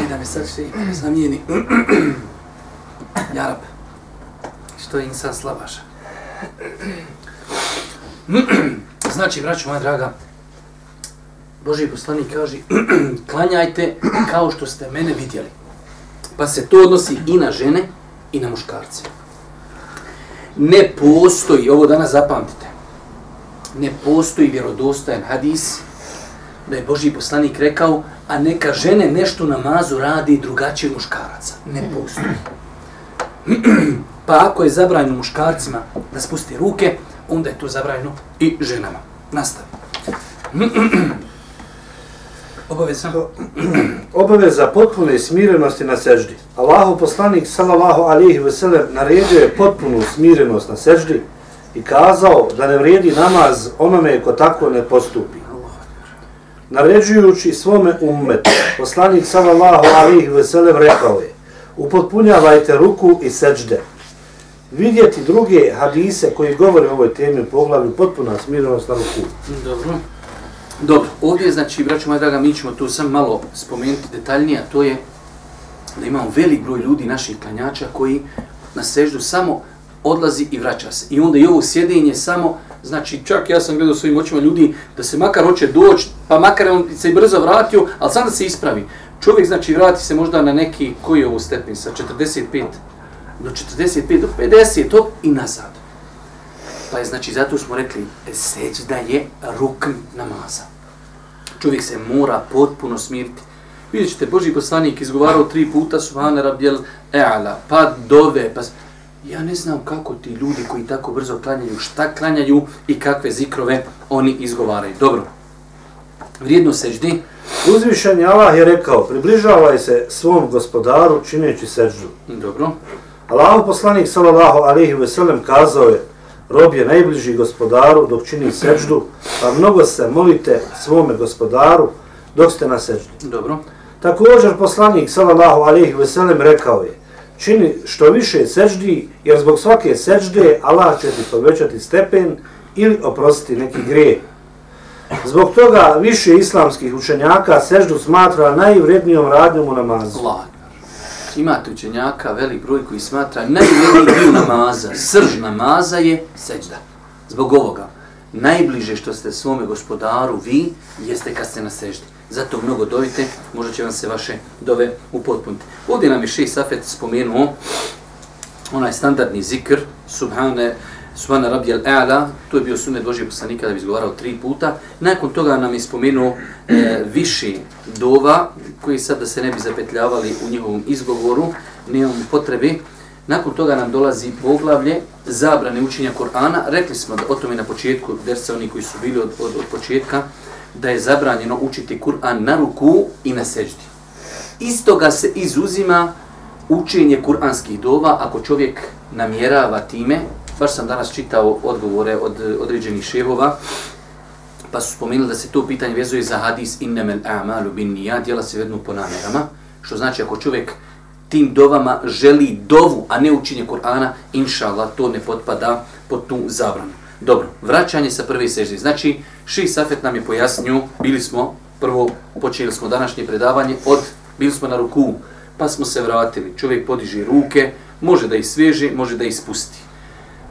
Ne da me sad še zamijeni. Jarab. Što je insan slabaša. Znači, braću moja draga, Boži poslanik kaže, klanjajte kao što ste mene vidjeli. Pa se to odnosi i na žene i na muškarce. Ne postoji, ovo danas zapamtite, ne postoji vjerodostojan hadis da je Boži poslanik rekao, a neka žene nešto namazu radi drugačije muškaraca. Ne postoji. pa ako je zabranjeno muškarcima da spusti ruke, onda je to zabranjeno i ženama. Nastavi. Obaveza. Obaveza potpune smirenosti na seždi. Allahu poslanik sallallahu alejhi ve sellem naredio je potpunu smirenost na seždi i kazao da ne vrijedi namaz onome ko tako ne postupi. Naređujući svome ummetu, poslanik sallallahu alejhi ve sellem rekao je: Upotpunjavajte ruku i sećde. Vidjeti druge hadise koji govore o ovoj temi u poglavlju potpuna smirenost na ruku. Dobro. Dobro, ovdje, znači, braću moja draga, mi ćemo to sam malo spomenuti detaljnije, a to je da imamo velik broj ljudi naših klanjača koji na seždu samo odlazi i vraća se. I onda i ovo sjedenje samo, znači čak ja sam gledao svojim očima ljudi da se makar hoće doći, pa makar on se i brzo vratio, ali sam da se ispravi. Čovjek znači vrati se možda na neki, koji je ovo stepen sa 45 do 45 do 50 to i nazad. Pa je znači zato smo rekli sećda je rukn namaza. Čovjek se mora potpuno smiriti. Vidjet ćete, Boži poslanik izgovarao tri puta Subhane Rabjel E'ala, pa dove, pa... Ja ne znam kako ti ljudi koji tako brzo klanjaju, šta klanjaju i kakve zikrove oni izgovaraju. Dobro. Vrijedno seždi. Uzvišen je Allah je rekao, približavaj se svom gospodaru čineći seždu. Dobro. Allahu poslanik sallallahu alejhi ve sellem kazao je: Rob je najbliži gospodaru dok čini seždu, pa mnogo se molite svome gospodaru dok ste na seždi. Dobro. Također poslanik sallallahu alejhi ve sellem rekao je: Čini što više sećdi, jer zbog svake sećde Allah će ti povećati stepen ili oprostiti neki grijeh. Zbog toga više islamskih učenjaka seždu smatra najvrednijom radnjom u namazu. Allah. Imate učenjaka, velik broj koji smatra najvredniji dio namaza, srž namaza je seđda. Zbog ovoga, najbliže što ste svome gospodaru vi, jeste kad ste na seždi. Zato mnogo dovite, možda će vam se vaše dove upotpuniti. Ovdje nam je Šeji Safet spomenuo onaj standardni zikr, subhane, Subhana Rabbi al-A'la, to je bio sunet Božije poslanika da bi izgovarao tri puta. Nakon toga nam je spomenuo e, viši dova, koji sad da se ne bi zapetljavali u njihovom izgovoru, nemamo potrebe. Nakon toga nam dolazi poglavlje zabrane učenja Korana. Rekli smo da o tome na početku, dersa oni koji su bili od, od, od početka, da je zabranjeno učiti Kur'an na ruku i na seždi. Isto ga se izuzima učenje kuranskih dova ako čovjek namjerava time baš sam danas čitao odgovore od određenih šehova, pa su spomenuli da se to pitanje vezuje za hadis innemel a'malu bin nija, djela se vedno po namjerama, što znači ako čovjek tim dovama želi dovu, a ne učinje Kur'ana, inša Allah, to ne potpada pod tu zabranu. Dobro, vraćanje sa prve sežde. Znači, Ši Safet nam je pojasnio, bili smo, prvo počeli smo današnje predavanje, od, bili smo na ruku, pa smo se vratili. Čovjek podiže ruke, može da ih sveže, može da ih spusti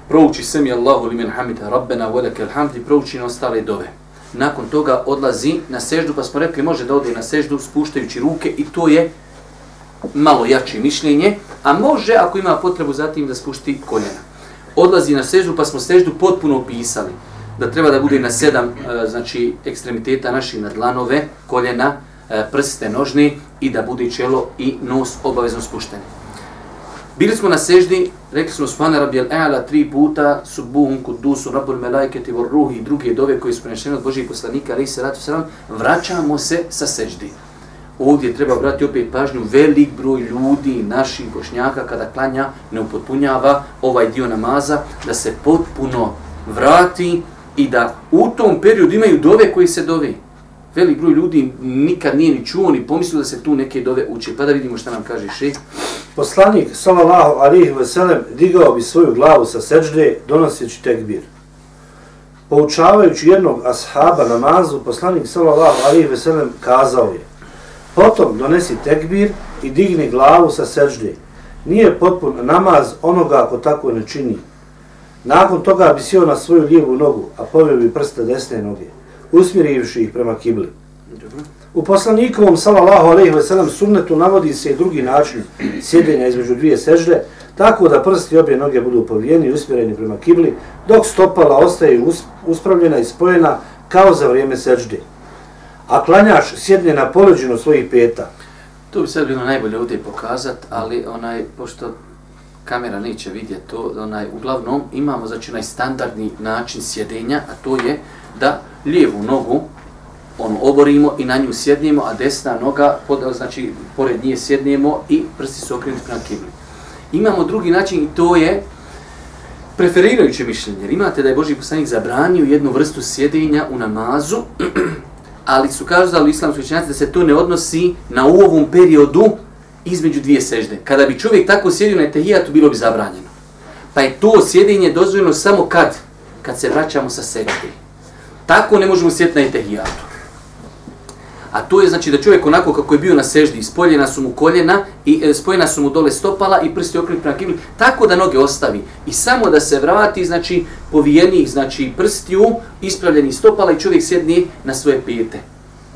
prouči semi Allahu limen hamida rabbena velike alhamdi, prouči na ostale dove. Nakon toga odlazi na seždu, pa smo rekli može da ode na seždu spuštajući ruke i to je malo jače mišljenje, a može ako ima potrebu zatim da spušti koljena. Odlazi na seždu, pa smo seždu potpuno opisali da treba da bude na sedam e, znači ekstremiteta naših nadlanove, koljena, e, prste nožni i da bude čelo i nos obavezno spušteni. Bili smo na seždi, rekli smo Subhana Rabijel E'ala tri puta, Subuhum Kudusu, Rabbul Melajketi, Vor Ruhi i druge dove koji su prenešene od Božih poslanika, ali se ratu sram, vraćamo se sa seždi. Ovdje treba brati opet pažnju, velik broj ljudi, naših bošnjaka, kada klanja, ne upotpunjava ovaj dio namaza, da se potpuno vrati i da u tom periodu imaju dove koji se dove. Velik broj ljudi nikad nije ni čuo, ni pomislio da se tu neke dove uče. Pa da vidimo šta nam kaže šeh. Poslanik sallallahu alejhi ve sellem digao bi svoju glavu sa seđde, donoseći tekbir. Poučavajući jednog ashaba namazu, poslanik sallallahu alejhi ve sellem kazao je: Potom donesi tekbir i digni glavu sa seđde. Nije potpun namaz onoga ako tako ne čini. Nakon toga bi sjeo na svoju lijevu nogu, a poveo bi prste desne noge, usmjerivši ih prema kibli. U poslanikovom sallallahu alejhi ve sellem sunnetu navodi se i drugi način sjedenja između dvije sežde, tako da prsti obje noge budu povijeni i usmjereni prema kibli, dok stopala ostaje uspravljena i spojena kao za vrijeme sežde. A klanjaš sjedne na poleđinu svojih peta. To bi sad bilo najbolje ovdje pokazat, ali onaj, pošto kamera neće vidjeti to, onaj, uglavnom imamo znači onaj standardni način sjedenja, a to je da lijevu nogu on oborimo i na nju sjednemo, a desna noga, pod, znači pored nje sjednemo i prsti su okrenuti prema kibli. Imamo drugi način i to je preferirajuće mišljenje. Jer imate da je Boži poslanik zabranio jednu vrstu sjedenja u namazu, ali su kazali islamski učenjaci da se to ne odnosi na u ovom periodu između dvije sežde. Kada bi čovjek tako sjedio na etehijatu, bilo bi zabranjeno. Pa je to sjedenje dozvoljeno samo kad? Kad se vraćamo sa sežde. Tako ne možemo sjeti na etehijatu. A to je znači da čovjek onako kako je bio na seždi, spoljena su mu koljena i e, spojena su mu dole stopala i prsti okrenuti prema kibli, tako da noge ostavi. I samo da se vrati, znači, povijenih, znači, prstiju, ispravljeni stopala i čovjek sjedni na svoje pijete.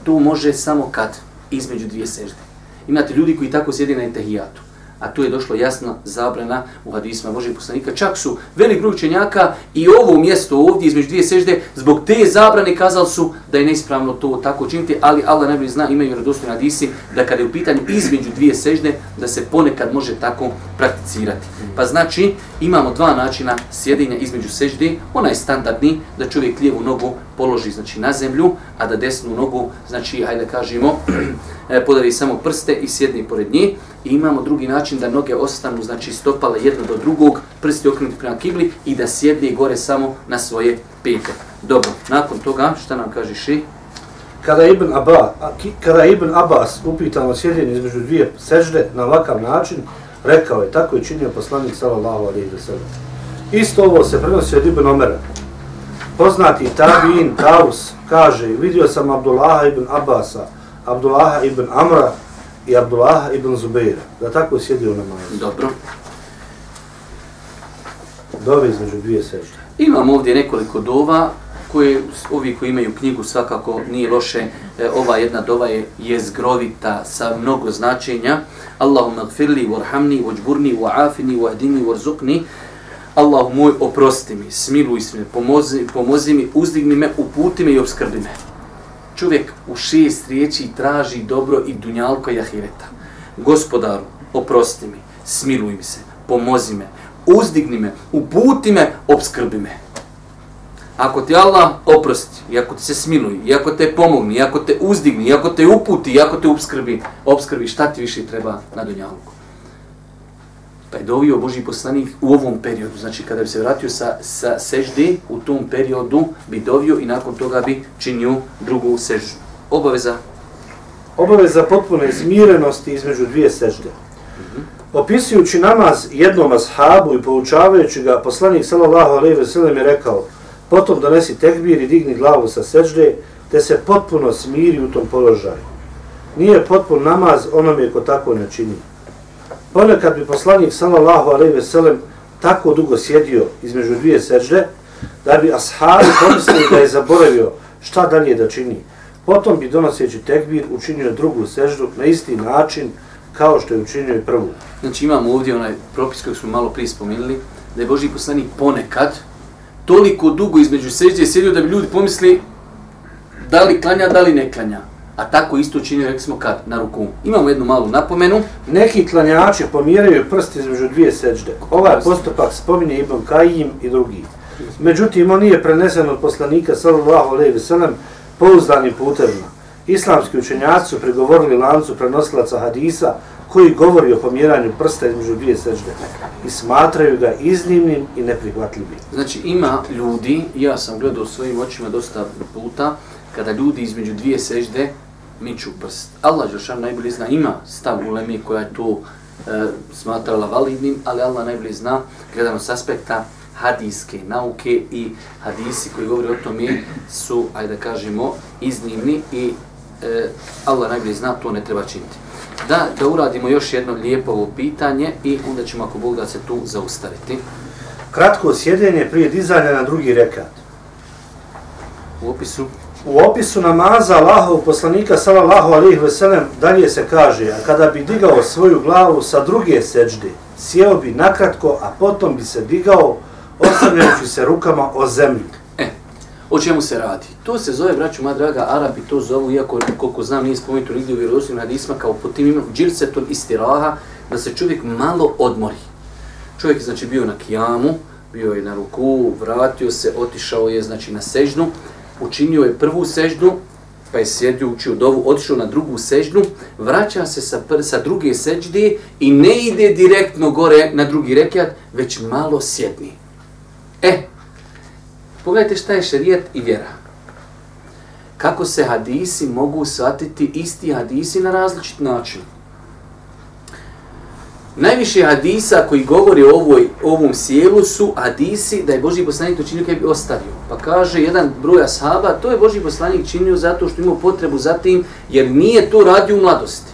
To može samo kad između dvije sežde. Imate ljudi koji tako sjedi na etehijatu a tu je došlo jasno zabrana u hadisma Božih poslanika. Čak su velik broj učenjaka i ovo mjesto ovdje između dvije sežde, zbog te zabrane kazali su da je neispravno to tako činiti, ali Allah najbolje zna, imaju radostojni hadisi, da kada je u pitanju između dvije sežde, da se ponekad može tako prakticirati. Pa znači, imamo dva načina sjedinja između sežde, onaj standardni, da čovjek lijevu nogu položi znači, na zemlju, a da desnu nogu, znači, hajde kažemo, e, podari samo prste i sjedni pored nje. I imamo drugi način da noge ostanu, znači stopale jedno do drugog, prsti okrenuti prema kibli i da sjedni gore samo na svoje pete. Dobro, nakon toga, šta nam kaže ši? Kada Ibn, Abba, a, kada Ibn Abbas upitan o sjedinje između dvije sežde na ovakav način, rekao je, tako je činio poslanik sallallahu alaihi wa sallam. Isto ovo se prenosi od Ibn Omera. Poznati Tabiin Taus kaže, vidio sam Abdullaha ibn Abbasa, Abdullaha ibn Amra i Abdullaha ibn Zubeira, da tako sjedio na namazu. Dobro. Dove između dvije sežde. Imam ovdje nekoliko dova koje ovi koji imaju knjigu svakako nije loše. E, ova jedna dova je jezgrovita sa mnogo značenja. Allahumma gfirli, warhamni, wajburni, wa'afini, wahdini, warzuqni. Allahu moj, oprosti mi, smiluj se mi, pomozi, pomozi mi, uzdigni me, uputi me i obskrbi me. Čovjek u šest riječi traži dobro i dunjalko i ahireta. Gospodaru, oprosti mi, smiluj mi se, pomozi me, uzdigni me, uputi me, obskrbi me. Ako ti Allah oprosti, i ako ti se smiluje, i ako te pomogni, i ako te uzdigni, i ako te uputi, i ako te obskrbi, obskrbi, šta ti više treba na dunjalku? Pa je dovio Boži poslanik u ovom periodu, znači kada bi se vratio sa, sa sežde, u tom periodu bi dovio i nakon toga bi činio drugu seždu. Obaveza Obaveza potpune smirenosti između dvije sežde. Opisujući namaz jednom ashabu i poučavajući ga, poslanik sallallahu alejhi ve sellem je rekao: "Potom donesi tekbir i digni glavu sa sežde, te se potpuno smiri u tom položaju. Nije potpun namaz onome ko tako ne čini." Ponekad bi poslanik sallallahu alejhi ve sellem tako dugo sjedio između dvije sežde da bi ashabi pomislili da je zaboravio šta dalje da čini. Potom bi donoseći tekbir učinio drugu seždu na isti način kao što je učinio i prvu. Znači imamo ovdje onaj propis kojeg smo malo prije spomenuli, da je Boži poslanik ponekad toliko dugo između sežde sjedio da bi ljudi pomisli da li klanja, da li ne klanja. A tako isto rekli smo kad, na ruku. Imamo jednu malu napomenu. Neki klanjači pomjeraju prst između dvije sežde. Ovaj postupak spominje Ibn Kajim i drugi. Međutim, on nije prenesen od poslanika sallallahu alejhi ve sellem pouzdanim putevima. Islamski učenjaci su prigovorili lancu prenosilaca hadisa koji govori o pomjeranju prsta između dvije sežde i smatraju ga iznimnim i neprihvatljivim. Znači ima ljudi, ja sam gledao svojim očima dosta puta, kada ljudi između dvije sežde miču prst. Allah Žešan najbolje zna, ima stav u Lemi koja je to e, smatrala validnim, ali Allah najbolje zna, gledamo s aspekta hadijske nauke i hadisi koji govori o tome su, ajde da kažemo, iznimni i e, Allah najbolje zna, to ne treba činiti. Da, da uradimo još jedno lijepo ovo pitanje i onda ćemo ako Bog da se tu zaustaviti. Kratko sjedenje prije dizanja na drugi rekat. U opisu U opisu namaza Allahov poslanika sallallahu alejhi ve sellem dalje se kaže: "A kada bi digao svoju glavu sa druge sećde, sjeo bi nakratko, a potom bi se digao oslanjajući se rukama o zemlju." E, o čemu se radi? To se zove, braću moja draga, Arabi to zovu, iako koliko znam nije spomenuto nigdje u vjerodostojnim hadisma, kao po tim imenom džilsetul istiraha, da se čovjek malo odmori. Čovjek je znači bio na kijamu, bio je na ruku, vratio se, otišao je znači na sežnu, učinio je prvu seždu, pa je sjedio, učio dovu, otišao na drugu seždu, vraća se sa, pr sa druge sežde i ne ide direktno gore na drugi rekiat, već malo sjedni. E, pogledajte šta je šerijet i vjera. Kako se hadisi mogu shvatiti isti hadisi na različit način. Najviše hadisa koji govori o ovoj, ovom sjelu su hadisi da je Boži poslanik to činio kada bi ostavio. Pa kaže jedan broj ashaba, to je Boži poslanik činio zato što imao potrebu za tim, jer nije to radio u mladosti.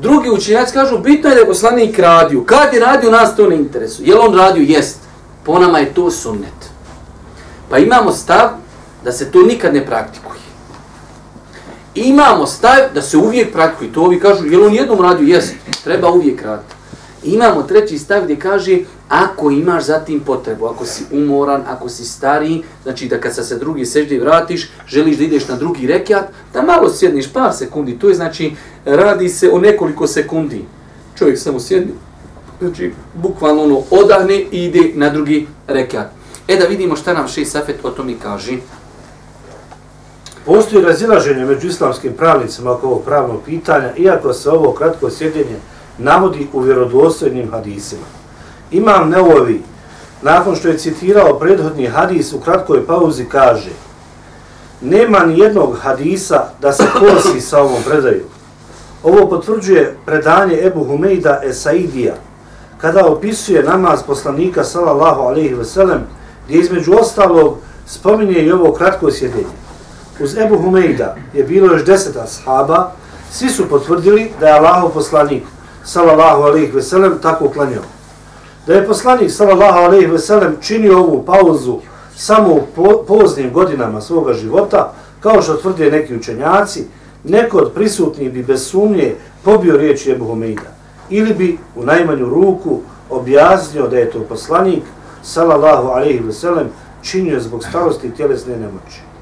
Drugi učinjaci kažu, bitno je da je poslanik radio. Kad je radio, nas to ne interesuje. Je on radio? Jest. Po nama je to sunnet. Pa imamo stav da se to nikad ne praktikuje. Imamo stav da se uvijek praktikuje. To ovi kažu, jel on jednom radio? Jes, Treba uvijek raditi. Imamo treći stav gdje kaže, ako imaš za tim potrebu, ako si umoran, ako si stariji, znači da kad sa se drugi seždi vratiš, želiš da ideš na drugi rekiat, da malo sjedniš par sekundi. To je znači, radi se o nekoliko sekundi. Čovjek samo sjedni, znači bukvalno ono odahne i ide na drugi rekiat. E da vidimo šta nam šest safet o tome kaže. Postoji razilaženje među islamskim pravnicima oko ovog pravnog pitanja, iako se ovo kratko sjedenje navodi u vjerodostojnim hadisima. Imam Neovi, nakon što je citirao prethodni hadis u kratkoj pauzi, kaže Nema ni jednog hadisa da se kosi sa ovom predaju. Ovo potvrđuje predanje Ebu Humejda Esaidija, kada opisuje namaz poslanika sallallahu alaihi ve sellem, gdje između ostalog spominje i ovo kratko sjedenje. Uz Ebu Humejda je bilo još deset ashaba, svi su potvrdili da je Allahov poslanik sallallahu alaihi ve sellem tako klanjao. Da je poslanik sallallahu alaihi ve sellem činio ovu pauzu samo u poznim godinama svoga života, kao što tvrde neki učenjaci, neko od prisutnih bi bez sumnje pobio riječi Ebu Humejda ili bi u najmanju ruku objasnio da je to poslanik sallallahu alaihi ve sellem činio zbog starosti i tjelesne nemoći.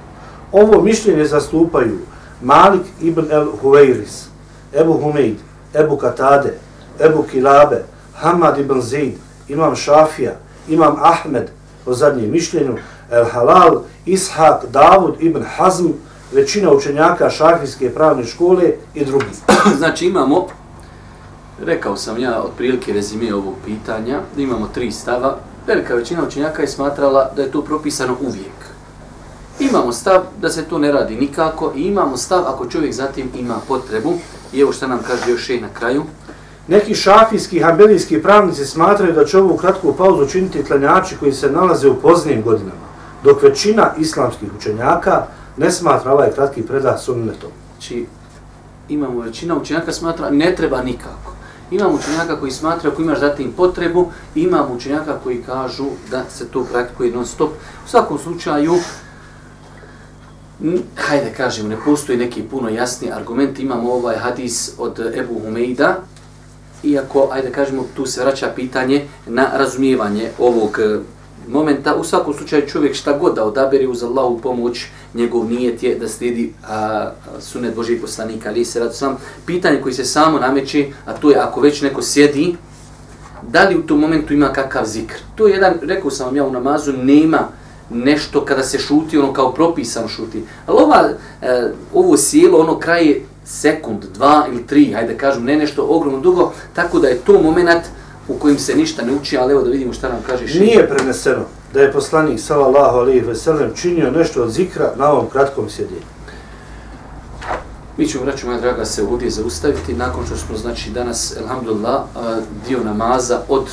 Ovo mišljenje zastupaju Malik ibn el Huveiris, Ebu Humeid, Ebu Katade, Ebu Kilabe, Hamad ibn Zaid, Imam Šafija, Imam Ahmed, po zadnjem mišljenju, El Halal, Ishak, Davud ibn Hazm, većina učenjaka šafijske pravne škole i drugi. znači imamo, rekao sam ja otprilike rezime ovog pitanja, da imamo tri stava. Velika većina učenjaka je smatrala da je to propisano uvijek. Imamo stav da se to ne radi nikako i imamo stav ako čovjek zatim ima potrebu. I evo što nam kaže još i na kraju. Neki šafijski i hambelijski pravnici smatraju da će ovu kratku pauzu činiti tlenjači koji se nalaze u poznijim godinama, dok većina islamskih učenjaka ne smatra ovaj kratki predah sunnetom. Znači, imamo većina učenjaka smatra ne treba nikako. Imamo učenjaka koji smatra ako imaš zatim potrebu, imamo učenjaka koji kažu da se to praktikuje non stop. U svakom slučaju, hajde kažemo, ne postoji neki puno jasni argument, imamo ovaj hadis od Ebu Humeida, iako, ajde kažemo, tu se vraća pitanje na razumijevanje ovog eh, momenta. U svakom slučaju čovjek šta god da odaberi uz Allahu pomoć, njegov nijet je da slijedi a, sunet Božih poslanika, ali se radu sam. Pitanje koji se samo nameće, a to je ako već neko sjedi, da li u tom momentu ima kakav zikr? To je jedan, rekao sam vam ja u namazu, nema nešto kada se šuti, ono kao propisano šuti. Ali ova, e, ovo sjelo, ono kraje sekund, dva ili tri, hajde kažem, ne nešto ogromno dugo, tako da je to moment u kojim se ništa ne uči, ali evo da vidimo šta nam kaže še. Nije preneseno da je poslanik sallallahu alejhi ve sellem činio nešto od zikra na ovom kratkom sjedinju. Mi ćemo, braću moja draga, se ovdje zaustaviti nakon što smo, znači, danas, elhamdulillah, dio namaza od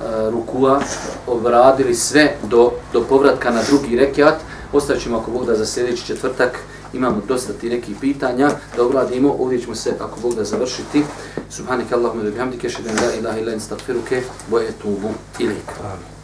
E, rukua obradili sve do, do povratka na drugi rekiat. Ostaćemo ćemo, ako Bog da, za sljedeći četvrtak imamo dosta ti nekih pitanja da obradimo. Ovdje ćemo se, ako Bog da, završiti. Subhanak Allahumma da bihamdike, šedem la ilaha ila instagfiruke, boje tubu ilik. Amin.